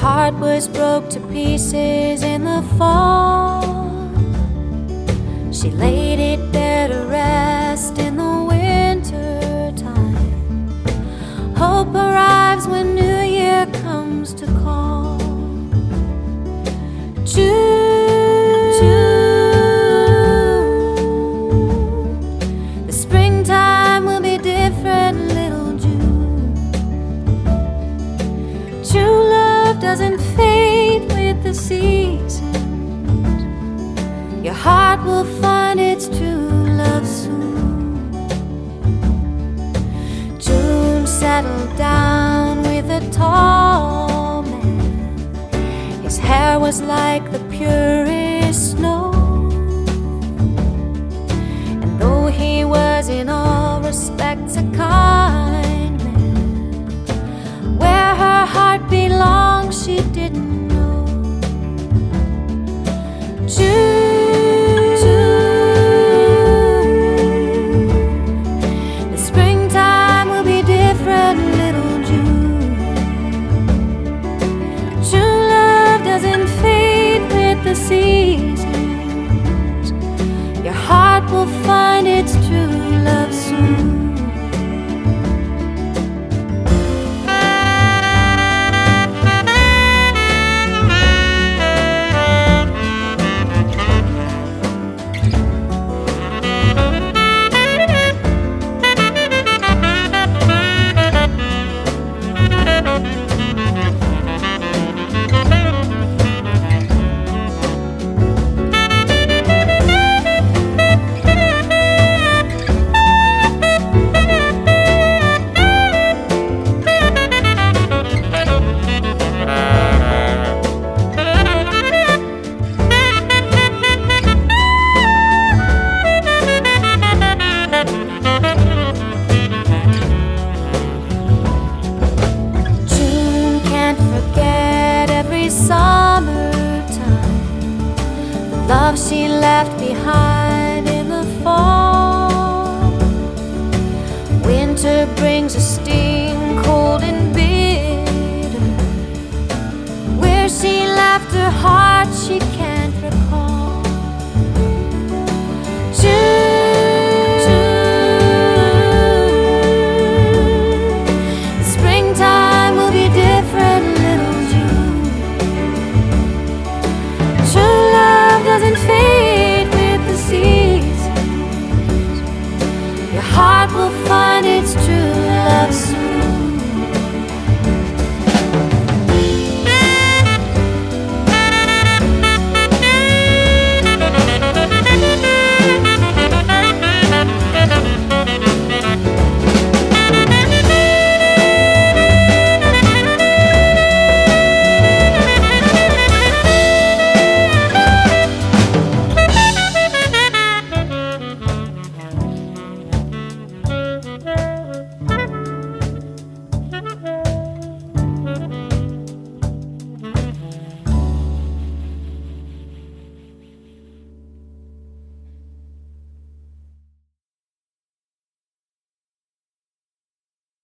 heart was broke to pieces in the fall. She laid it there to rest in the winter time. Hope arrives when New Year comes to call. Doesn't fade with the seasons. Your heart will find its true love soon. June settled down with a tall man. His hair was like the purest snow. choose love she left behind in the fall. Winter brings a sting, cold and bitter. Where she left her heart, she can't. heart will find its true.